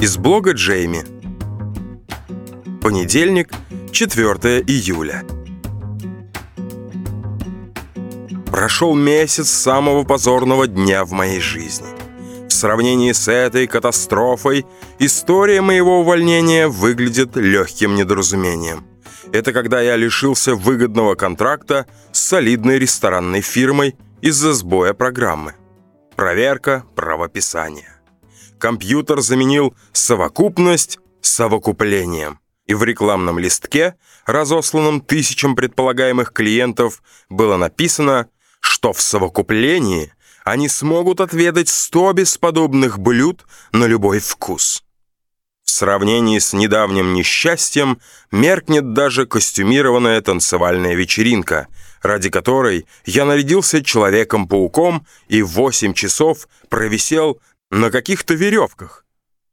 Из блога Джейми. Понедельник, 4 июля. Прошел месяц самого позорного дня в моей жизни. В сравнении с этой катастрофой история моего увольнения выглядит легким недоразумением. Это когда я лишился выгодного контракта с солидной ресторанной фирмой из-за сбоя программы. Проверка правописания компьютер заменил совокупность совокуплением. И в рекламном листке, разосланном тысячам предполагаемых клиентов, было написано, что в совокуплении они смогут отведать 100 бесподобных блюд на любой вкус. В сравнении с недавним несчастьем меркнет даже костюмированная танцевальная вечеринка, ради которой я нарядился Человеком-пауком и 8 часов провисел на каких-то веревках,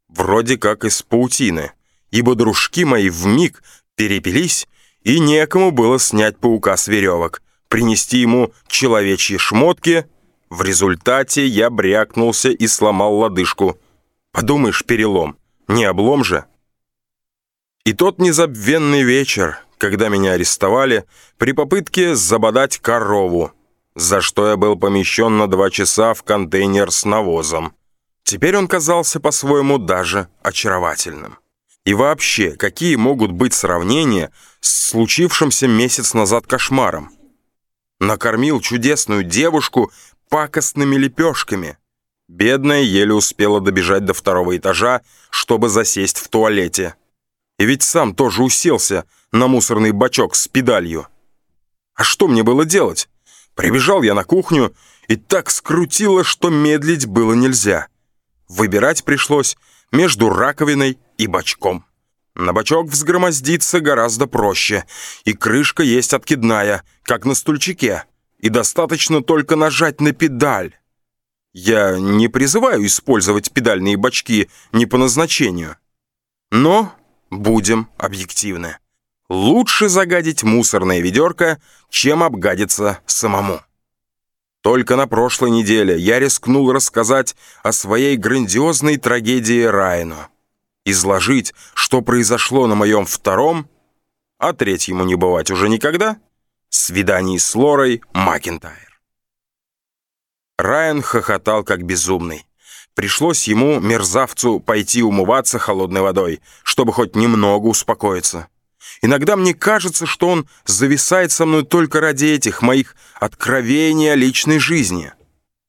вроде как из паутины, ибо дружки мои вмиг перепились, и некому было снять паука с веревок, принести ему человечьи шмотки. В результате я брякнулся и сломал лодыжку. Подумаешь, перелом, не облом же. И тот незабвенный вечер, когда меня арестовали при попытке забодать корову, за что я был помещен на два часа в контейнер с навозом. Теперь он казался по-своему даже очаровательным. И вообще, какие могут быть сравнения с случившимся месяц назад кошмаром? Накормил чудесную девушку пакостными лепешками. Бедная еле успела добежать до второго этажа, чтобы засесть в туалете. И ведь сам тоже уселся на мусорный бачок с педалью. А что мне было делать? Прибежал я на кухню, и так скрутило, что медлить было нельзя. Выбирать пришлось между раковиной и бачком. На бачок взгромоздиться гораздо проще, и крышка есть откидная, как на стульчике, и достаточно только нажать на педаль. Я не призываю использовать педальные бачки не по назначению. Но будем объективны. Лучше загадить мусорное ведерко, чем обгадиться самому. Только на прошлой неделе я рискнул рассказать о своей грандиозной трагедии Райну. Изложить, что произошло на моем втором, а третьему не бывать уже никогда, свидании с Лорой Макентайр. Райан хохотал как безумный. Пришлось ему, мерзавцу, пойти умываться холодной водой, чтобы хоть немного успокоиться. Иногда мне кажется, что он зависает со мной только ради этих моих откровений о личной жизни.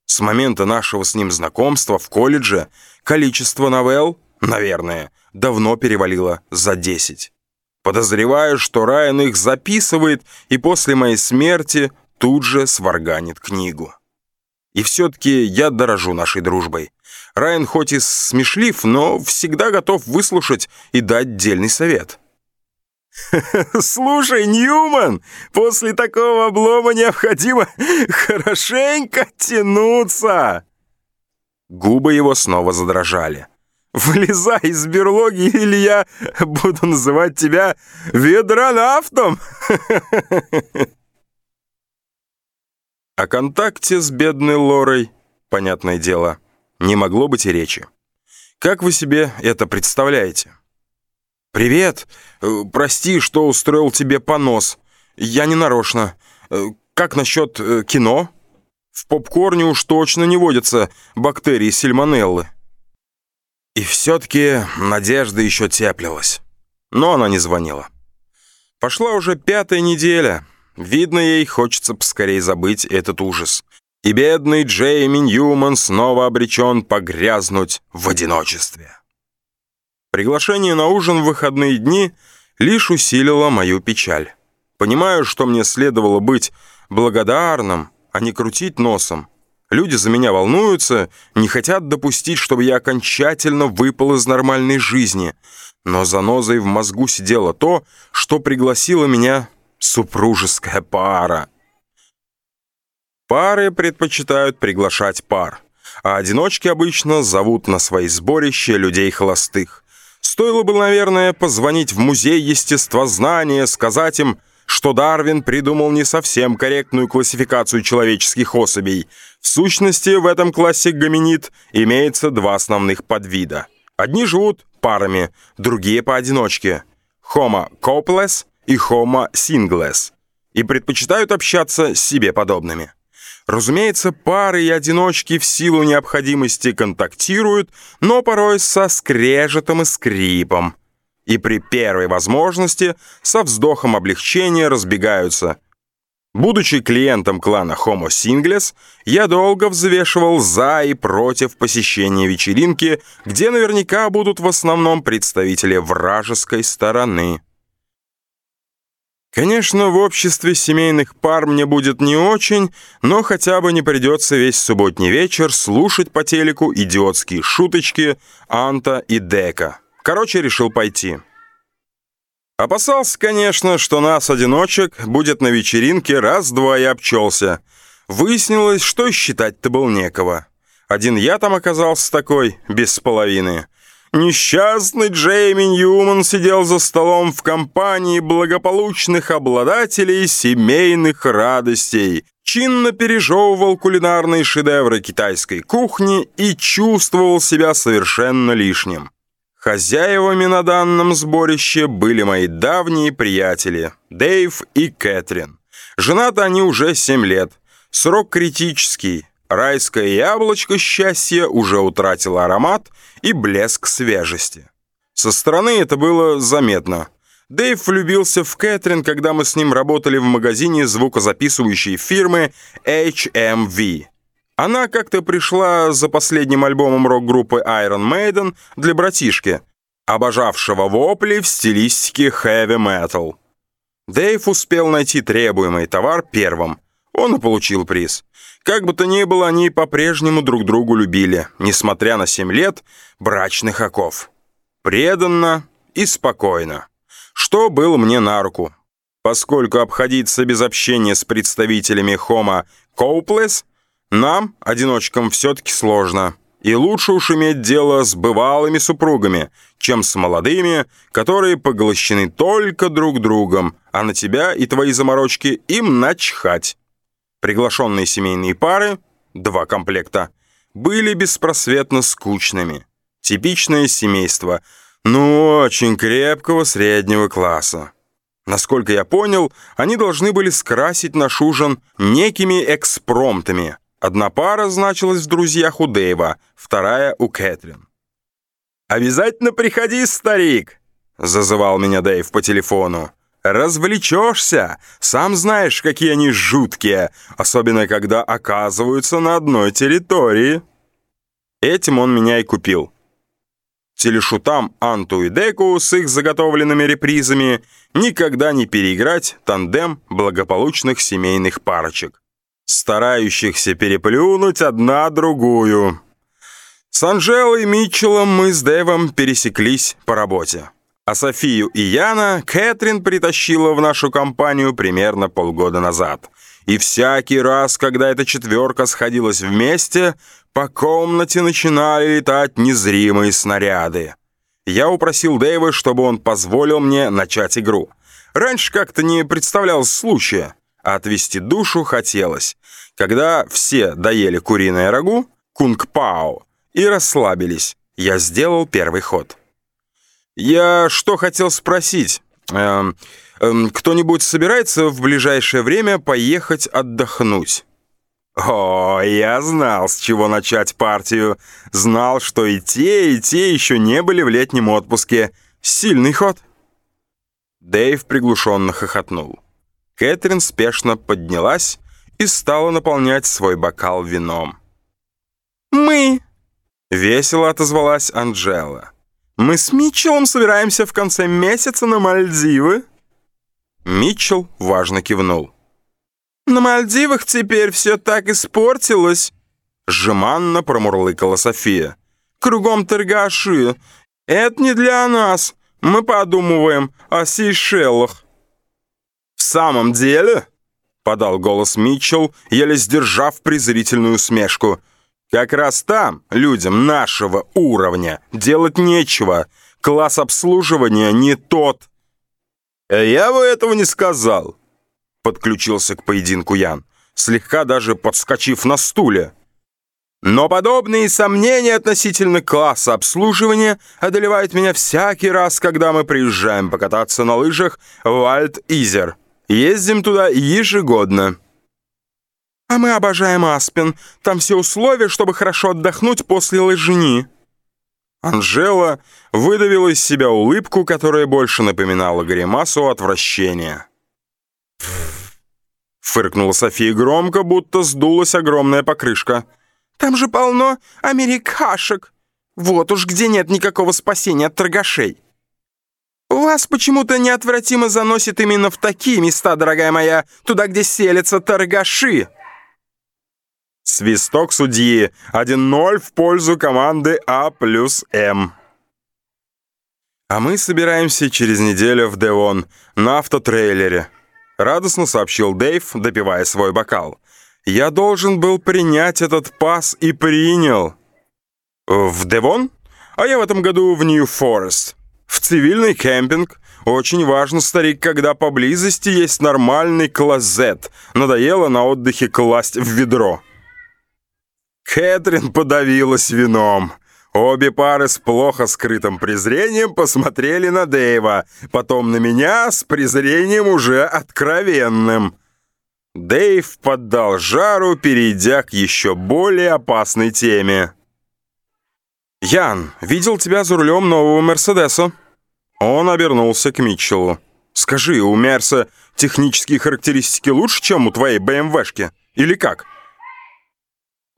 С момента нашего с ним знакомства в колледже количество новелл, наверное, давно перевалило за 10. Подозреваю, что Райан их записывает и после моей смерти тут же сварганит книгу. И все-таки я дорожу нашей дружбой. Райан хоть и смешлив, но всегда готов выслушать и дать дельный совет. «Слушай, Ньюман, после такого облома необходимо хорошенько тянуться!» Губы его снова задрожали. «Вылезай из берлоги, или я буду называть тебя ведронавтом!» О контакте с бедной Лорой, понятное дело, не могло быть и речи. Как вы себе это представляете? «Привет! Э, прости, что устроил тебе понос. Я не нарочно. Э, как насчет э, кино? В попкорне уж точно не водятся бактерии сальмонеллы». И все-таки надежда еще теплилась. Но она не звонила. Пошла уже пятая неделя. Видно, ей хочется поскорее забыть этот ужас. И бедный Джейми Ньюман снова обречен погрязнуть в одиночестве. Приглашение на ужин в выходные дни лишь усилило мою печаль. Понимаю, что мне следовало быть благодарным, а не крутить носом. Люди за меня волнуются, не хотят допустить, чтобы я окончательно выпал из нормальной жизни. Но занозой в мозгу сидело то, что пригласила меня супружеская пара. Пары предпочитают приглашать пар, а одиночки обычно зовут на свои сборища людей холостых. Стоило бы, наверное, позвонить в музей естествознания, сказать им, что Дарвин придумал не совсем корректную классификацию человеческих особей. В сущности, в этом классе гоминид имеется два основных подвида – Одни живут парами, другие поодиночке. Homo couples и Homo singles. И предпочитают общаться с себе подобными. Разумеется, пары и одиночки в силу необходимости контактируют, но порой со скрежетом и скрипом. И при первой возможности со вздохом облегчения разбегаются. Будучи клиентом клана Homo Singles, я долго взвешивал за и против посещения вечеринки, где наверняка будут в основном представители вражеской стороны. Конечно, в обществе семейных пар мне будет не очень, но хотя бы не придется весь субботний вечер слушать по телеку идиотские шуточки Анта и Дека. Короче, решил пойти. Опасался, конечно, что нас, одиночек, будет на вечеринке раз-два и обчелся. Выяснилось, что считать-то был некого. Один я там оказался такой, без половины. Несчастный Джейми Ньюман сидел за столом в компании благополучных обладателей семейных радостей, чинно пережевывал кулинарные шедевры китайской кухни и чувствовал себя совершенно лишним. Хозяевами на данном сборище были мои давние приятели Дэйв и Кэтрин. Женаты они уже семь лет. Срок критический, Райское яблочко счастья уже утратило аромат и блеск свежести. Со стороны это было заметно. Дэйв влюбился в Кэтрин, когда мы с ним работали в магазине звукозаписывающей фирмы HMV. Она как-то пришла за последним альбомом рок-группы Iron Maiden для братишки, обожавшего вопли в стилистике heavy metal. Дэйв успел найти требуемый товар первым. Он и получил приз. Как бы то ни было, они по-прежнему друг другу любили, несмотря на семь лет брачных оков. Преданно и спокойно. Что было мне на руку. Поскольку обходиться без общения с представителями Homo Couples нам, одиночкам, все-таки сложно. И лучше уж иметь дело с бывалыми супругами, чем с молодыми, которые поглощены только друг другом, а на тебя и твои заморочки им начхать. Приглашенные семейные пары, два комплекта, были беспросветно скучными. Типичное семейство, ну, очень крепкого среднего класса. Насколько я понял, они должны были скрасить наш ужин некими экспромтами. Одна пара значилась в друзьях у Дэйва, вторая у Кэтрин. «Обязательно приходи, старик!» — зазывал меня Дэйв по телефону. Развлечешься. Сам знаешь, какие они жуткие, особенно когда оказываются на одной территории. Этим он меня и купил. Телешутам Анту и Деку с их заготовленными репризами никогда не переиграть тандем благополучных семейных парочек, старающихся переплюнуть одна другую. С Анжелой Митчеллом мы с Дэвом пересеклись по работе. А Софию и Яна Кэтрин притащила в нашу компанию примерно полгода назад. И всякий раз, когда эта четверка сходилась вместе, по комнате начинали летать незримые снаряды. Я упросил Дэйва, чтобы он позволил мне начать игру. Раньше как-то не представлялось случая, а отвести душу хотелось. Когда все доели куриное рагу, кунг-пао, и расслабились, я сделал первый ход. «Я что хотел спросить? Эм, эм, Кто-нибудь собирается в ближайшее время поехать отдохнуть?» «О, я знал, с чего начать партию. Знал, что и те, и те еще не были в летнем отпуске. Сильный ход». Дэйв приглушенно хохотнул. Кэтрин спешно поднялась и стала наполнять свой бокал вином. «Мы!» — весело отозвалась Анджела. Мы с Митчеллом собираемся в конце месяца на Мальдивы». Митчелл важно кивнул. «На Мальдивах теперь все так испортилось», — жеманно промурлыкала София. «Кругом торгаши. Это не для нас. Мы подумываем о Сейшелах». «В самом деле?» — подал голос Митчелл, еле сдержав презрительную усмешку — как раз там людям нашего уровня делать нечего. Класс обслуживания не тот. Я бы этого не сказал. Подключился к поединку Ян, слегка даже подскочив на стуле. Но подобные сомнения относительно класса обслуживания одолевают меня всякий раз, когда мы приезжаем покататься на лыжах в Альт-Изер. Ездим туда ежегодно. А мы обожаем Аспен. Там все условия, чтобы хорошо отдохнуть после лыжни. Анжела выдавила из себя улыбку, которая больше напоминала гримасу отвращения. Фыркнула София громко, будто сдулась огромная покрышка. Там же полно америкашек. Вот уж где нет никакого спасения от торгашей. Вас почему-то неотвратимо заносит именно в такие места, дорогая моя, туда, где селятся торгаши. Свисток судьи. 1-0 в пользу команды А плюс М. А мы собираемся через неделю в Девон на автотрейлере. Радостно сообщил Дэйв, допивая свой бокал. Я должен был принять этот пас и принял. В Девон? А я в этом году в Нью-Форест. В цивильный кемпинг. Очень важно, старик, когда поблизости есть нормальный клозет. Надоело на отдыхе класть в ведро. Кэтрин подавилась вином. Обе пары с плохо скрытым презрением посмотрели на Дэйва, потом на меня с презрением уже откровенным. Дэйв поддал жару, перейдя к еще более опасной теме. «Ян, видел тебя за рулем нового Мерседеса?» Он обернулся к Митчеллу. «Скажи, у Мерса технические характеристики лучше, чем у твоей БМВшки? Или как?»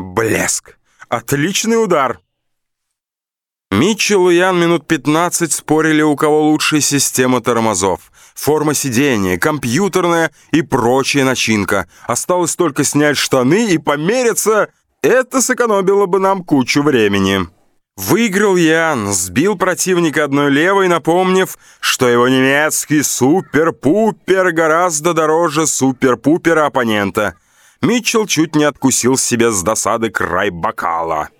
«Блеск! Отличный удар!» Митчелл и Ян минут 15 спорили, у кого лучшая система тормозов. Форма сидения, компьютерная и прочая начинка. Осталось только снять штаны и помериться. Это сэкономило бы нам кучу времени. Выиграл Ян, сбил противника одной левой, напомнив, что его немецкий супер-пупер гораздо дороже супер-пупера оппонента. Митчелл чуть не откусил себе с досады край бокала.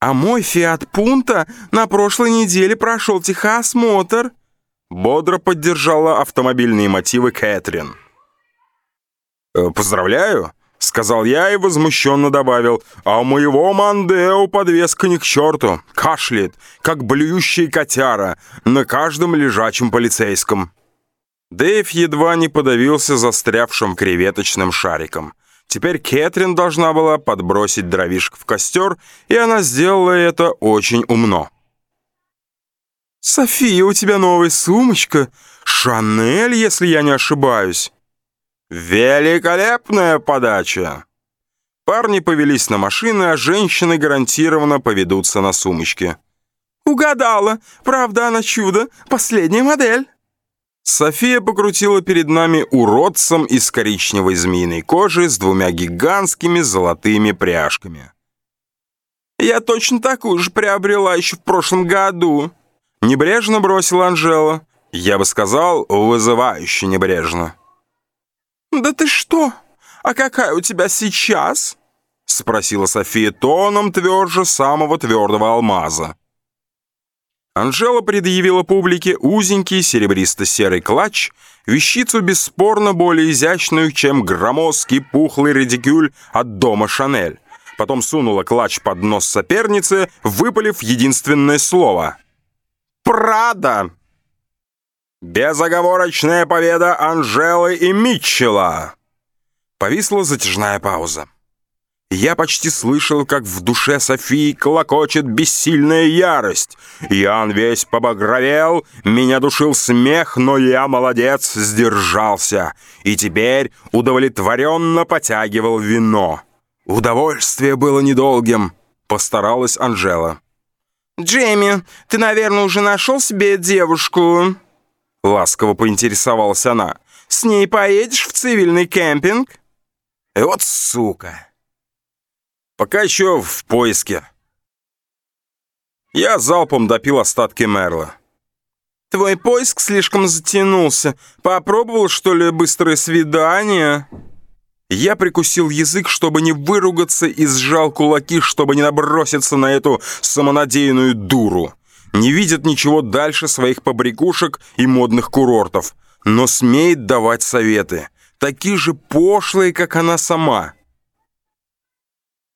А мой Фиат Пунта на прошлой неделе прошел техосмотр. Бодро поддержала автомобильные мотивы Кэтрин. «Э, «Поздравляю», — сказал я и возмущенно добавил, «а у моего Мандео подвеска не к черту, кашляет, как блюющий котяра на каждом лежачем полицейском». Дэйв едва не подавился застрявшим креветочным шариком. Теперь Кэтрин должна была подбросить дровишек в костер, и она сделала это очень умно. «София, у тебя новая сумочка. Шанель, если я не ошибаюсь». «Великолепная подача!» Парни повелись на машины, а женщины гарантированно поведутся на сумочки. «Угадала! Правда, она чудо! Последняя модель!» София покрутила перед нами уродцем из коричневой змеиной кожи с двумя гигантскими золотыми пряжками. «Я точно такую же приобрела еще в прошлом году», — небрежно бросила Анжела. Я бы сказал, вызывающе небрежно. «Да ты что? А какая у тебя сейчас?» — спросила София тоном тверже самого твердого алмаза. Анжела предъявила публике узенький серебристо-серый клатч, вещицу бесспорно более изящную, чем громоздкий пухлый редикюль от дома Шанель. Потом сунула клатч под нос соперницы, выпалив единственное слово. «Прада!» Безоговорочная победа Анжелы и Митчелла. Повисла затяжная пауза. Я почти слышал, как в душе Софии клокочет бессильная ярость. Ян весь побагровел, меня душил смех, но я, молодец, сдержался. И теперь удовлетворенно потягивал вино. Удовольствие было недолгим, постаралась Анжела. «Джейми, ты, наверное, уже нашел себе девушку?» Ласково поинтересовалась она. «С ней поедешь в цивильный кемпинг?» «Вот сука!» Пока еще в поиске. Я залпом допил остатки мерла. Твой поиск слишком затянулся. Попробовал, что ли, быстрое свидание? Я прикусил язык, чтобы не выругаться, и сжал кулаки, чтобы не наброситься на эту самонадеянную дуру. Не видит ничего дальше своих побрякушек и модных курортов, но смеет давать советы, такие же пошлые, как она сама.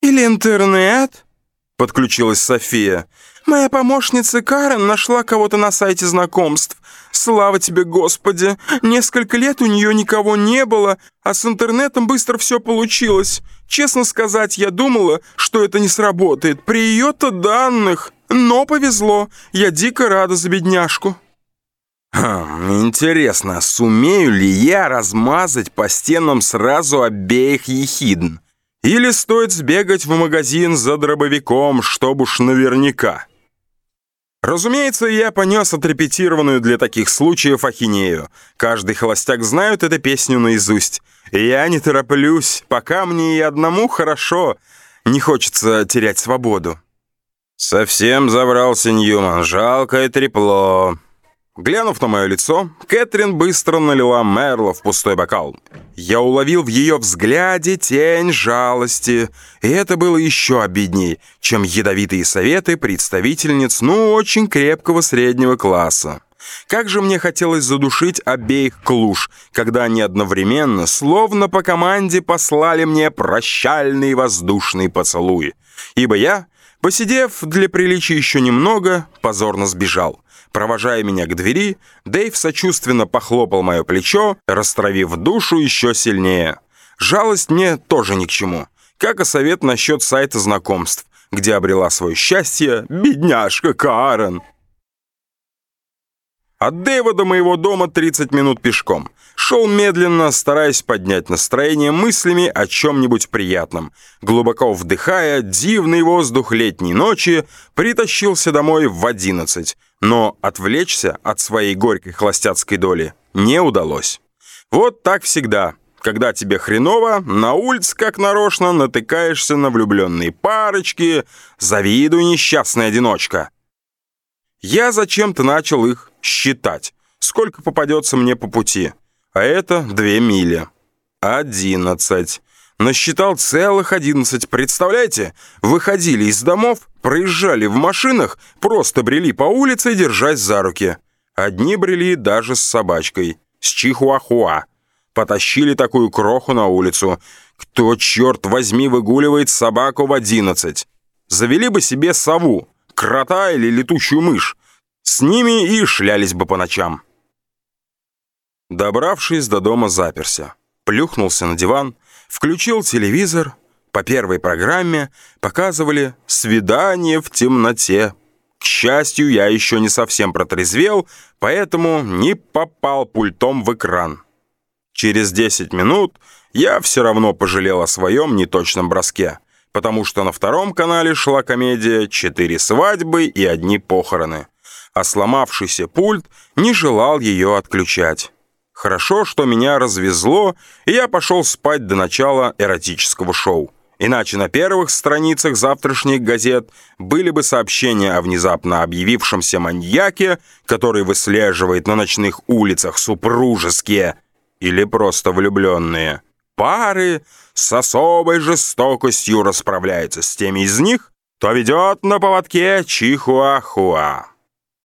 «Или интернет?» — подключилась София. «Моя помощница Карен нашла кого-то на сайте знакомств. Слава тебе, Господи! Несколько лет у нее никого не было, а с интернетом быстро все получилось. Честно сказать, я думала, что это не сработает при ее-то данных. Но повезло. Я дико рада за бедняжку». Хм, интересно, сумею ли я размазать по стенам сразу обеих ехидн? Или стоит сбегать в магазин за дробовиком, чтобы уж наверняка? Разумеется, я понес отрепетированную для таких случаев ахинею. Каждый холостяк знает эту песню наизусть. я не тороплюсь, пока мне и одному хорошо. Не хочется терять свободу. Совсем забрался Ньюман, жалкое трепло. Глянув на мое лицо, Кэтрин быстро налила Мерла в пустой бокал. Я уловил в ее взгляде тень жалости, и это было еще обидней, чем ядовитые советы представительниц, ну, очень крепкого среднего класса. Как же мне хотелось задушить обеих клуш, когда они одновременно, словно по команде, послали мне прощальный воздушный поцелуй. Ибо я, посидев для приличия еще немного, позорно сбежал. Провожая меня к двери, Дэйв сочувственно похлопал мое плечо, растравив душу еще сильнее. Жалость мне тоже ни к чему. Как и совет насчет сайта знакомств, где обрела свое счастье бедняжка Карен. От Дэйва до моего дома 30 минут пешком. Шел медленно, стараясь поднять настроение мыслями о чем-нибудь приятном. Глубоко вдыхая дивный воздух летней ночи, притащился домой в 11. Но отвлечься от своей горькой холостяцкой доли не удалось. Вот так всегда. Когда тебе хреново, на улице как нарочно натыкаешься на влюбленные парочки, завидуй несчастная одиночка. Я зачем-то начал их считать, сколько попадется мне по пути. А это две мили. Одиннадцать. Насчитал целых одиннадцать. Представляете? Выходили из домов, проезжали в машинах, просто брели по улице, держась за руки. Одни брели даже с собачкой, с чихуахуа. Потащили такую кроху на улицу. Кто, черт возьми, выгуливает собаку в одиннадцать? Завели бы себе сову, крота или летучую мышь. С ними и шлялись бы по ночам. Добравшись до дома, заперся. Плюхнулся на диван, включил телевизор. По первой программе показывали «Свидание в темноте». К счастью, я еще не совсем протрезвел, поэтому не попал пультом в экран. Через 10 минут я все равно пожалел о своем неточном броске, потому что на втором канале шла комедия «Четыре свадьбы и одни похороны», а сломавшийся пульт не желал ее отключать. Хорошо, что меня развезло, и я пошел спать до начала эротического шоу. Иначе на первых страницах завтрашних газет были бы сообщения о внезапно объявившемся маньяке, который выслеживает на ночных улицах супружеские или просто влюбленные пары, с особой жестокостью расправляется с теми из них, кто ведет на поводке чихуахуа.